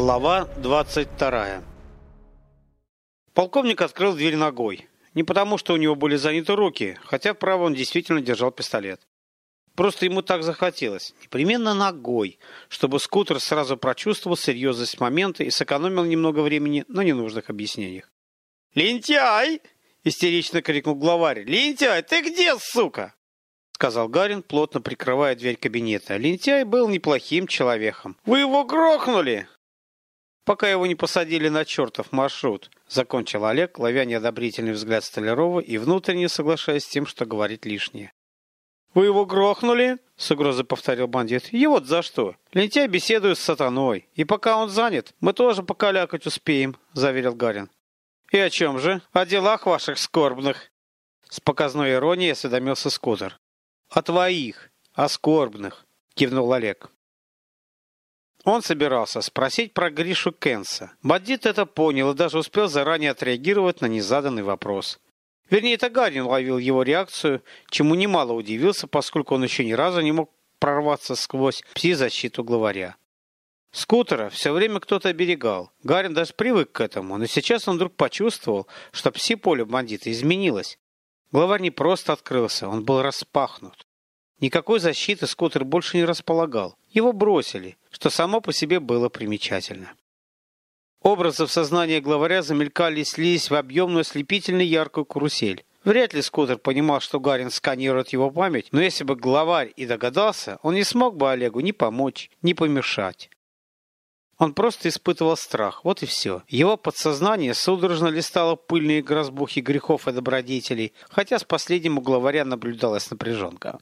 Глава 22 Полковник открыл дверь ногой. Не потому, что у него были заняты руки, хотя вправо он действительно держал пистолет. Просто ему так захотелось, непременно ногой, чтобы скутер сразу прочувствовал серьезность момента и сэкономил немного времени на ненужных объяснениях. «Лентяй!» — истерично крикнул главарь. «Лентяй, ты где, сука?» — сказал Гарин, плотно прикрывая дверь кабинета. Лентяй был неплохим человеком. «Вы его грохнули!» «Пока его не посадили на чертов маршрут», — закончил Олег, ловя неодобрительный взгляд Столярова и внутренне соглашаясь с тем, что говорит лишнее. «Вы его грохнули?» — с угрозой повторил бандит. «Его за что? Лентяй беседует с сатаной. И пока он занят, мы тоже покалякать успеем», — заверил Гарин. «И о чем же? О делах ваших скорбных?» С показной иронией осведомился Скутер. «О твоих, о скорбных», — кивнул Олег. Он собирался спросить про Гришу Кенса. Бандит это понял и даже успел заранее отреагировать на незаданный вопрос. Вернее, это Гарин ловил его реакцию, чему немало удивился, поскольку он еще ни разу не мог прорваться сквозь пси-защиту главаря. Скутера все время кто-то оберегал. Гарин даже привык к этому, но сейчас он вдруг почувствовал, что пси-поле бандита изменилось. Главарь не просто открылся, он был распахнут. Никакой защиты скутер больше не располагал. Его бросили, что само по себе было примечательно. Образы в сознании главаря замелькали и слились в объемную ослепительно яркую карусель. Вряд ли Скутер понимал, что Гарин сканирует его память, но если бы главарь и догадался, он не смог бы Олегу ни помочь, ни помешать. Он просто испытывал страх, вот и все. Его подсознание судорожно листало пыльные грозбухи грехов и добродетелей, хотя с последним у главаря наблюдалась напряженка.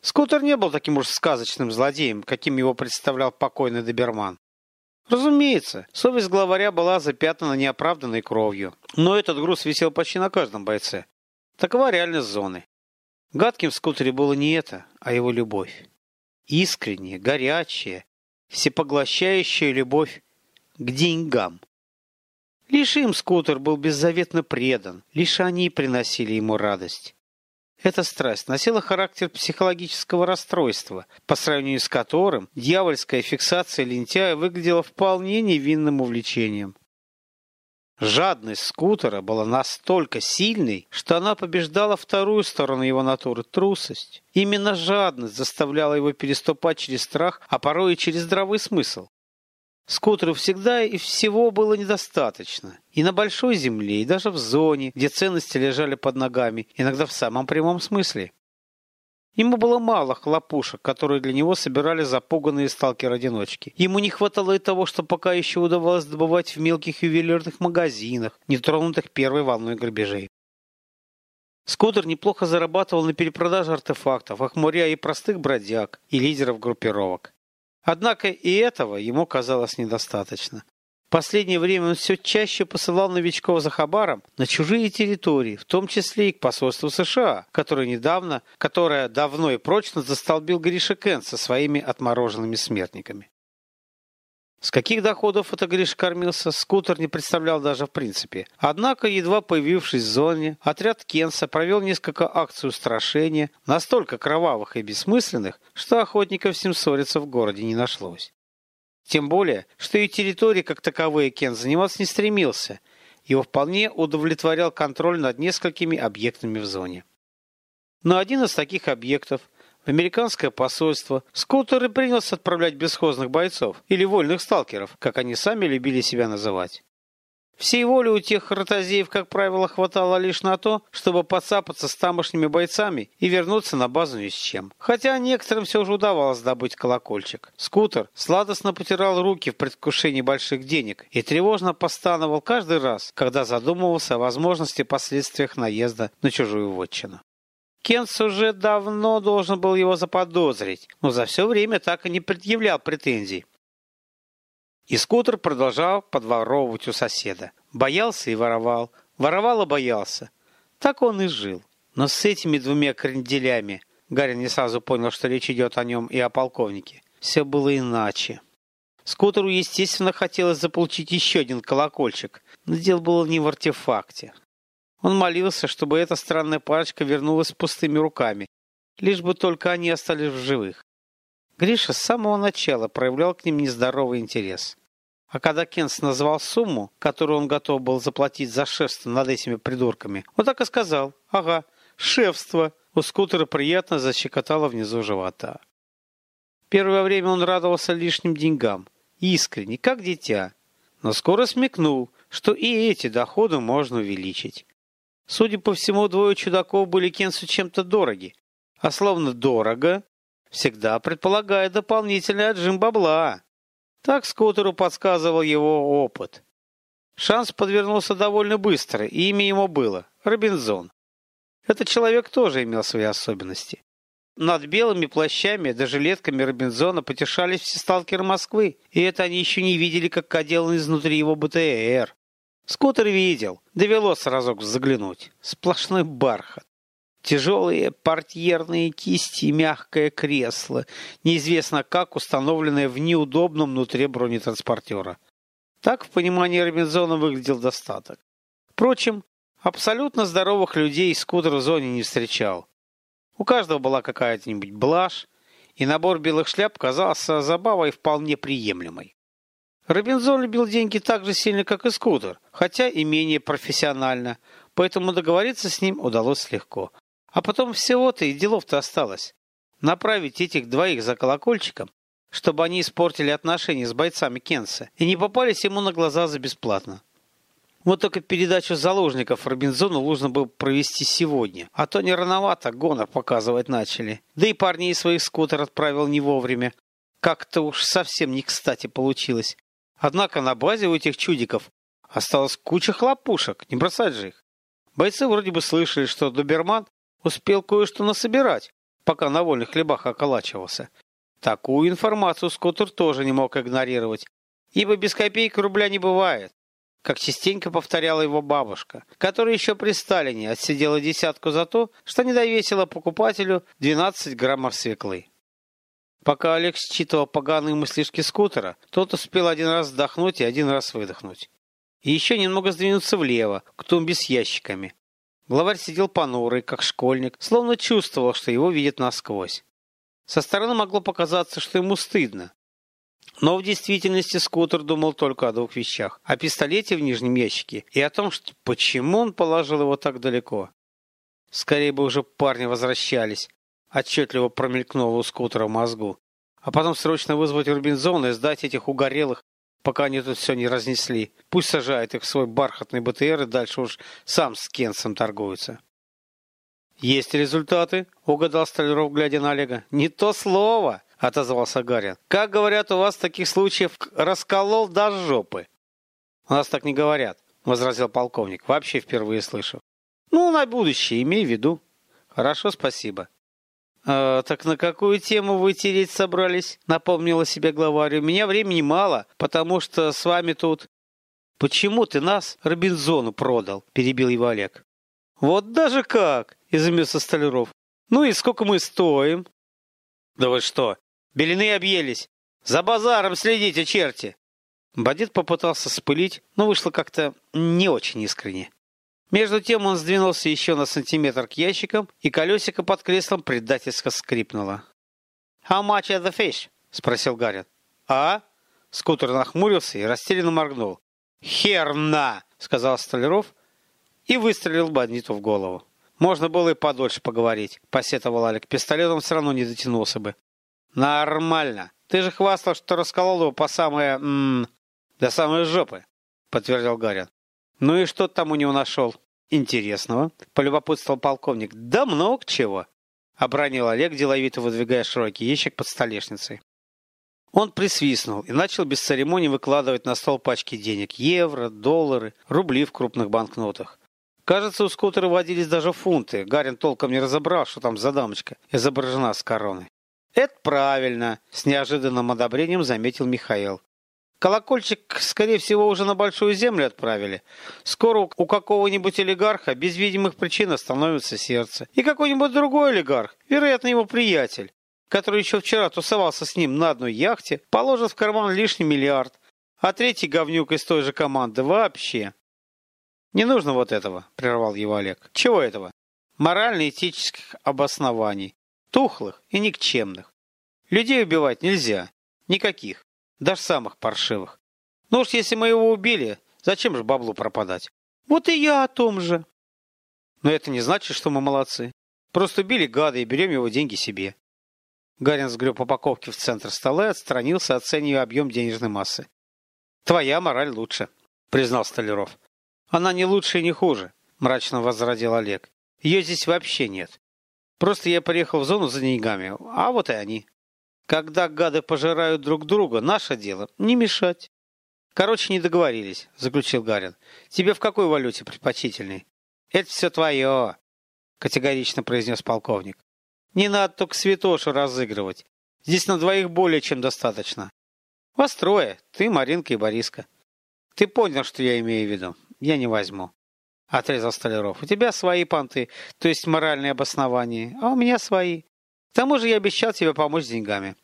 Скутер не был таким уж сказочным злодеем, каким его представлял покойный доберман. Разумеется, совесть главаря была запятнана неоправданной кровью, но этот груз висел почти на каждом бойце. Такова реальность зоны. Гадким в скутере было не это, а его любовь. Искренняя, горячая, всепоглощающая любовь к деньгам. Лишь им скутер был беззаветно предан, лишь они приносили ему радость. Эта страсть носила характер психологического расстройства, по сравнению с которым дьявольская фиксация лентяя выглядела вполне невинным увлечением. Жадность скутера была настолько сильной, что она побеждала вторую сторону его натуры – трусость. Именно жадность заставляла его переступать через страх, а порой и через здравый смысл. Скутеру всегда и всего было недостаточно. И на большой земле, и даже в зоне, где ценности лежали под ногами, иногда в самом прямом смысле. Ему было мало хлопушек, которые для него собирали запуганные сталкеры-одиночки. Ему не хватало и того, что пока еще удавалось добывать в мелких ювелирных магазинах, не тронутых первой волной грабежей. Скутер неплохо зарабатывал на перепродаже артефактов, охмуряя и простых бродяг, и лидеров группировок. Однако и этого ему казалось недостаточно. В последнее время он все чаще посылал новичков за Хабаром на чужие территории, в том числе и к посольству США, которое недавно, которое давно и прочно застолбил Гриша Кен со своими отмороженными смертниками. С каких доходов это Гриш кормился, скутер не представлял даже в принципе. Однако, едва появившись в зоне, отряд Кенса провел несколько акций устрашения, настолько кровавых и бессмысленных, что охотников с ним ссориться в городе не нашлось. Тем более, что и территории как таковые Кен заниматься не стремился. Его вполне удовлетворял контроль над несколькими объектами в зоне. Но один из таких объектов – американское посольство, Скоттер и принялся отправлять бесхозных бойцов, или вольных сталкеров, как они сами любили себя называть. Всей воли у тех ротозеев, как правило, хватало лишь на то, чтобы подцапаться с тамошними бойцами и вернуться на базу ни с чем. Хотя некоторым все же удавалось добыть колокольчик. Скутер сладостно потирал руки в предвкушении больших денег и тревожно постановал каждый раз, когда задумывался о возможности последствиях наезда на чужую вотчину. Кенс уже давно должен был его заподозрить, но за все время так и не предъявлял претензий. И скутер продолжал подворовывать у соседа. Боялся и воровал, воровал и боялся. Так он и жил. Но с этими двумя кренделями, Гарин не сразу понял, что речь идет о нем и о полковнике, все было иначе. Скутеру, естественно, хотелось заполучить еще один колокольчик, но дело было не в артефакте. Он молился, чтобы эта странная парочка вернулась пустыми руками, лишь бы только они остались в живых. Гриша с самого начала проявлял к ним нездоровый интерес. А когда Кенс назвал сумму, которую он готов был заплатить за шефство над этими придурками, он так и сказал. Ага, шефство. У скутера приятно защекотало внизу живота. Первое время он радовался лишним деньгам. Искренне, как дитя. Но скоро смекнул, что и эти доходы можно увеличить. Судя по всему, двое чудаков были Кенсу чем-то дороги. А словно дорого, всегда предполагает дополнительный отжим бабла. Так скутеру подсказывал его опыт. Шанс подвернулся довольно быстро, и имя ему было – Робинзон. Этот человек тоже имел свои особенности. Над белыми плащами да жилетками Робинзона потешались все сталкеры Москвы, и это они еще не видели, как оделан изнутри его БТР. Скутер видел, довелось разок заглянуть. Сплошной бархат. Тяжелые портьерные кисти и мягкое кресло, неизвестно как установленное в неудобном внутри бронетранспортера. Так в понимании Робинзона выглядел достаток. Впрочем, абсолютно здоровых людей скутер в зоне не встречал. У каждого была какая-нибудь блажь, и набор белых шляп казался забавой вполне приемлемой. Робинзон любил деньги так же сильно, как и Скутер, хотя и менее профессионально, поэтому договориться с ним удалось легко. А потом всего-то и делов-то осталось. Направить этих двоих за колокольчиком, чтобы они испортили отношения с бойцами Кенса и не попались ему на глаза за бесплатно. Вот только передачу заложников Робинзону нужно было провести сегодня, а то не рановато гонор показывать начали. Да и парней своих скутер отправил не вовремя. Как-то уж совсем не кстати получилось. Однако на базе у этих чудиков осталась куча хлопушек, не бросать же их. Бойцы вроде бы слышали, что Доберман успел кое-что насобирать, пока на вольных хлебах околачивался. Такую информацию Скоттер тоже не мог игнорировать, ибо без копейки рубля не бывает, как частенько повторяла его бабушка, которая еще при Сталине отсидела десятку за то, что не довесила покупателю 12 граммов свеклы. Пока Олег считывал поганые мыслишки скутера, тот успел один раз вдохнуть и один раз выдохнуть. И еще немного сдвинуться влево, к тумбе с ящиками. Главарь сидел понурый, как школьник, словно чувствовал, что его видят насквозь. Со стороны могло показаться, что ему стыдно. Но в действительности скутер думал только о двух вещах. О пистолете в нижнем ящике и о том, что почему он положил его так далеко. Скорее бы уже парни возвращались, Отчетливо промелькнуло у скутера в мозгу. А потом срочно вызвать Рубинзона и сдать этих угорелых, пока они тут все не разнесли. Пусть сажают их в свой бархатный БТР и дальше уж сам с Кенсом торгуются. «Есть результаты?» — угадал Столяров, глядя на Олега. «Не то слово!» — отозвался Гарин. «Как говорят, у вас таких случаев расколол до жопы». «У нас так не говорят», — возразил полковник. «Вообще впервые слышу». «Ну, на будущее, имей в виду». «Хорошо, спасибо». «А, так на какую тему вы тереть собрались?» — напомнила себе главарь. «У меня времени мало, потому что с вами тут...» «Почему ты нас Робинзону продал?» — перебил его Олег. «Вот даже как!» — изумился Столяров. «Ну и сколько мы стоим?» «Да вы что, белины объелись! За базаром следите, черти!» Бандит попытался спылить, но вышло как-то не очень искренне. Между тем он сдвинулся еще на сантиметр к ящикам, и колесико под креслом предательски скрипнуло. «How much is the fish?» — спросил Гарри. «А?» — скутер нахмурился и растерянно моргнул. «Херна!» — сказал Столяров и выстрелил бандиту в голову. «Можно было и подольше поговорить», — посетовал Алик. «Пистолетом все равно не дотянулся бы». «Нормально. Ты же хвастал, что расколол его по самое... М -м, до самой жопы», — подтвердил Гарри. «Ну и что там у него нашел?» «Интересного», — полюбопытствовал полковник. «Да много чего», — обронил Олег, деловито выдвигая широкий ящик под столешницей. Он присвистнул и начал без церемоний выкладывать на стол пачки денег. Евро, доллары, рубли в крупных банкнотах. Кажется, у скутера водились даже фунты. Гарин толком не разобрал, что там за дамочка изображена с короной. «Это правильно», — с неожиданным одобрением заметил Михаил. Колокольчик, скорее всего, уже на Большую Землю отправили. Скоро у какого-нибудь олигарха без видимых причин остановится сердце. И какой-нибудь другой олигарх, вероятно, его приятель, который еще вчера тусовался с ним на одной яхте, положит в карман лишний миллиард. А третий говнюк из той же команды вообще. Не нужно вот этого, прервал его Олег. Чего этого? Морально-этических обоснований. Тухлых и никчемных. Людей убивать нельзя. Никаких даже самых паршивых. Ну уж если мы его убили, зачем же баблу пропадать? Вот и я о том же. Но это не значит, что мы молодцы. Просто убили гада и берем его деньги себе. Гарин сгреб упаковки в центр стола и отстранился, оценивая объем денежной массы. «Твоя мораль лучше», — признал Столяров. «Она не лучше и не хуже», — мрачно возразил Олег. «Ее здесь вообще нет. Просто я приехал в зону за деньгами, а вот и они. Когда гады пожирают друг друга, наше дело — не мешать». «Короче, не договорились», — заключил Гарин. «Тебе в какой валюте предпочтительней?» «Это все твое», — категорично произнес полковник. «Не надо только святошу разыгрывать. Здесь на двоих более чем достаточно. Вас трое. Ты, Маринка и Бориска. Ты понял, что я имею в виду. Я не возьму. Отрезал Столяров. У тебя свои понты, то есть моральные обоснования, а у меня свои. К тому же я обещал тебе помочь с деньгами.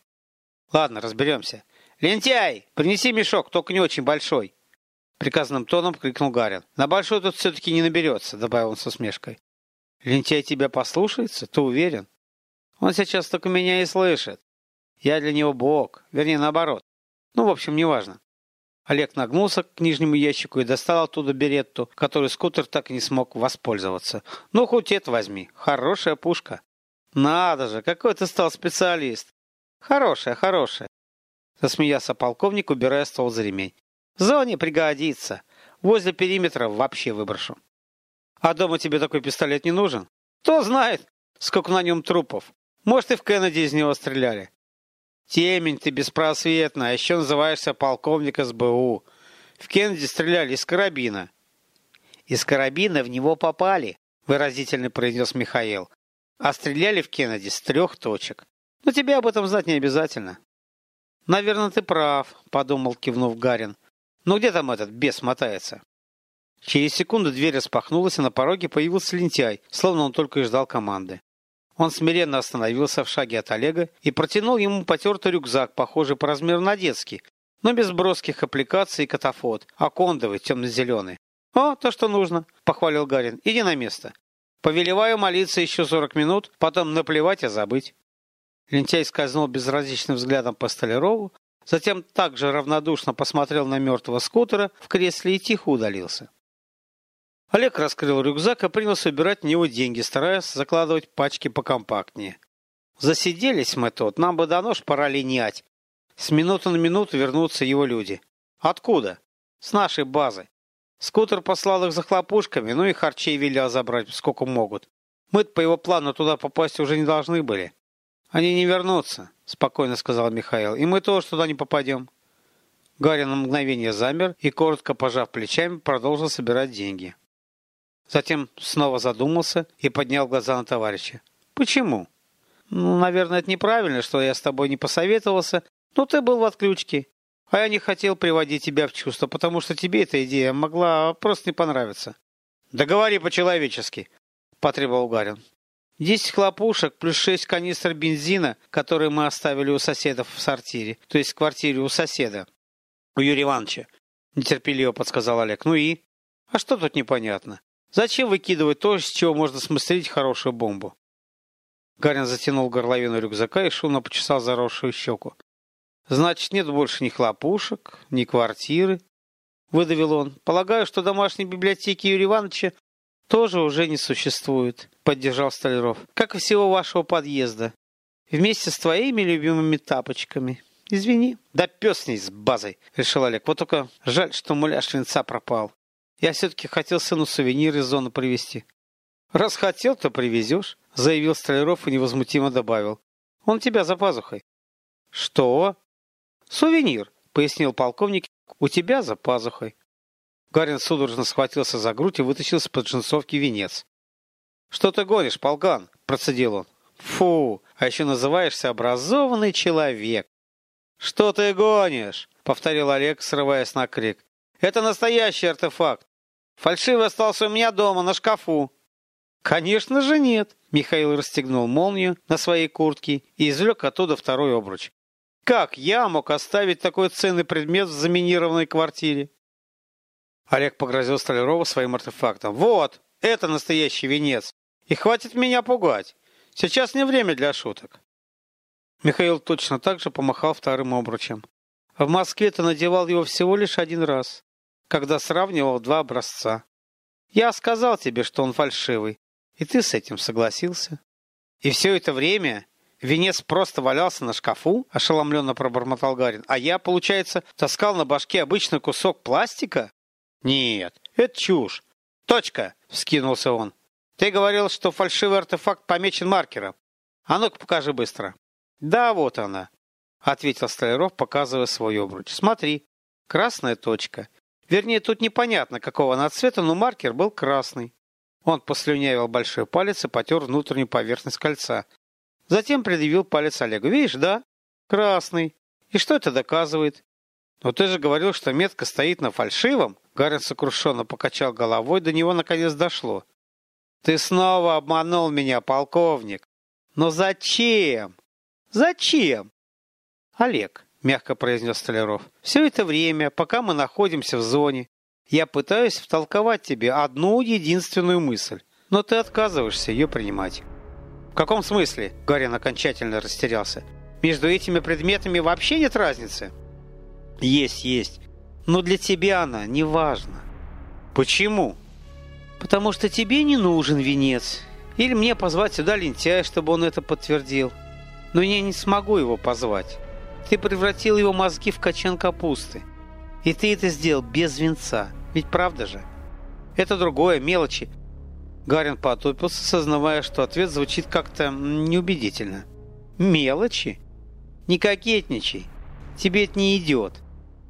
Ладно, разберемся. Лентяй, принеси мешок, только не очень большой. Приказанным тоном крикнул Гарин. На большой тут все-таки не наберется, добавил он со смешкой. Лентяй тебя послушается? Ты уверен? Он сейчас только меня и слышит. Я для него бог, вернее, наоборот. Ну, в общем, неважно. Олег нагнулся к нижнему ящику и достал оттуда беретту, которой скутер так и не смог воспользоваться. Ну, хоть это возьми. Хорошая пушка. Надо же, какой ты стал специалист. Хорошая, хорошая. Засмеялся полковник, убирая ствол за ремень. В зоне пригодится. Возле периметра вообще выброшу. А дома тебе такой пистолет не нужен? Кто знает, сколько на нем трупов. Может, и в Кеннеди из него стреляли. Темень ты беспросветная, а еще называешься полковник СБУ. В Кеннеди стреляли из карабина. Из карабина в него попали, выразительно произнес Михаил. А стреляли в Кеннеди с трех точек. Но тебе об этом знать не обязательно. Наверное, ты прав, подумал, кивнув Гарин. Ну где там этот бес мотается? Через секунду дверь распахнулась, и на пороге появился лентяй, словно он только и ждал команды. Он смиренно остановился в шаге от Олега и протянул ему потертый рюкзак, похожий по размеру на детский, но без броских аппликаций и катафот, а кондовый, темно-зеленый. «О, то, что нужно», — похвалил Гарин. «Иди на место. Повелеваю молиться еще сорок минут, потом наплевать и забыть». Лентяй скользнул безразличным взглядом по Столярову, затем также равнодушно посмотрел на мертвого скутера в кресле и тихо удалился. Олег раскрыл рюкзак и принялся убирать в него деньги, стараясь закладывать пачки покомпактнее. Засиделись мы тут, нам бы до нож пора линять. С минуты на минуту вернутся его люди. Откуда? С нашей базы. Скутер послал их за хлопушками, ну и харчей велел забрать, сколько могут. мы по его плану туда попасть уже не должны были. Они не вернутся, спокойно сказал Михаил, и мы тоже туда не попадем. Гарри на мгновение замер и, коротко пожав плечами, продолжил собирать деньги. Затем снова задумался и поднял глаза на товарища. «Почему?» «Ну, наверное, это неправильно, что я с тобой не посоветовался, но ты был в отключке. А я не хотел приводить тебя в чувство, потому что тебе эта идея могла просто не понравиться». «Да говори по-человечески», — потребовал Гарин. «Десять хлопушек плюс шесть канистр бензина, которые мы оставили у соседов в сортире, то есть в квартире у соседа, у Юрия Ивановича», — нетерпеливо подсказал Олег. «Ну и? А что тут непонятно? Зачем выкидывать то, с чего можно смастерить хорошую бомбу? Гарин затянул горловину рюкзака и шумно почесал заросшую щеку. «Значит, нет больше ни хлопушек, ни квартиры», — выдавил он. «Полагаю, что домашней библиотеки Юрия Ивановича тоже уже не существует», — поддержал Столяров. «Как и всего вашего подъезда. Вместе с твоими любимыми тапочками. Извини». «Да пес с с базой», — решил Олег. «Вот только жаль, что муляж венца пропал. Я все-таки хотел сыну сувенир из зоны привезти. Раз хотел, то привезешь, заявил Столяров и невозмутимо добавил. Он тебя за пазухой. Что? Сувенир, пояснил полковник. У тебя за пазухой. Гарин судорожно схватился за грудь и вытащил из-под джинсовки венец. «Что ты гонишь, полкан?» – процедил он. «Фу, а еще называешься образованный человек». «Что ты гонишь?» – повторил Олег, срываясь на крик. «Это настоящий артефакт. Фальшивый остался у меня дома, на шкафу». «Конечно же нет!» Михаил расстегнул молнию на своей куртке и извлек оттуда второй обруч. «Как я мог оставить такой ценный предмет в заминированной квартире?» Олег погрозил Столярову своим артефактом. «Вот, это настоящий венец. И хватит меня пугать. Сейчас не время для шуток». Михаил точно так же помахал вторым обручем. В Москве ты надевал его всего лишь один раз, когда сравнивал два образца. Я сказал тебе, что он фальшивый, и ты с этим согласился. И все это время венец просто валялся на шкафу, ошеломленно пробормотал Гарин. А я, получается, таскал на башке обычный кусок пластика? Нет, это чушь. Точка, вскинулся он. Ты говорил, что фальшивый артефакт помечен маркером. А ну-ка покажи быстро. Да, вот она, ответил Столяров, показывая свой обруч. Смотри, красная точка. Вернее, тут непонятно, какого она цвета, но маркер был красный. Он послюнявил большой палец и потер внутреннюю поверхность кольца. Затем предъявил палец Олегу. Видишь, да? Красный. И что это доказывает? Но ты же говорил, что метка стоит на фальшивом. Гарин сокрушенно покачал головой, до него наконец дошло. Ты снова обманул меня, полковник. Но зачем? Зачем? Олег, мягко произнес Столяров, все это время, пока мы находимся в зоне, я пытаюсь втолковать тебе одну единственную мысль, но ты отказываешься ее принимать. В каком смысле? Гарин окончательно растерялся. Между этими предметами вообще нет разницы? Есть, есть. Но для тебя она не важна. Почему? Потому что тебе не нужен венец. Или мне позвать сюда лентяя, чтобы он это подтвердил. Но я не смогу его позвать. Ты превратил его мозги в качан капусты. И ты это сделал без венца. Ведь правда же? Это другое, мелочи. Гарин потупился, сознавая, что ответ звучит как-то неубедительно. Мелочи? Не кокетничай. Тебе это не идет.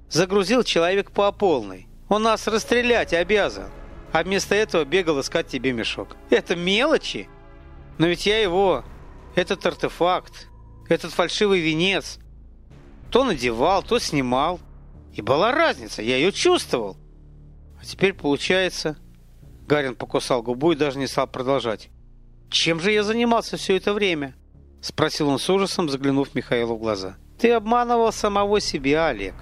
Загрузил человек по полной. Он нас расстрелять обязан. А вместо этого бегал искать тебе мешок. Это мелочи? Но ведь я его... Этот артефакт, этот фальшивый венец то надевал, то снимал. И была разница, я ее чувствовал. А теперь получается... Гарин покусал губу и даже не стал продолжать. «Чем же я занимался все это время?» Спросил он с ужасом, заглянув Михаилу в глаза. «Ты обманывал самого себя, Олег».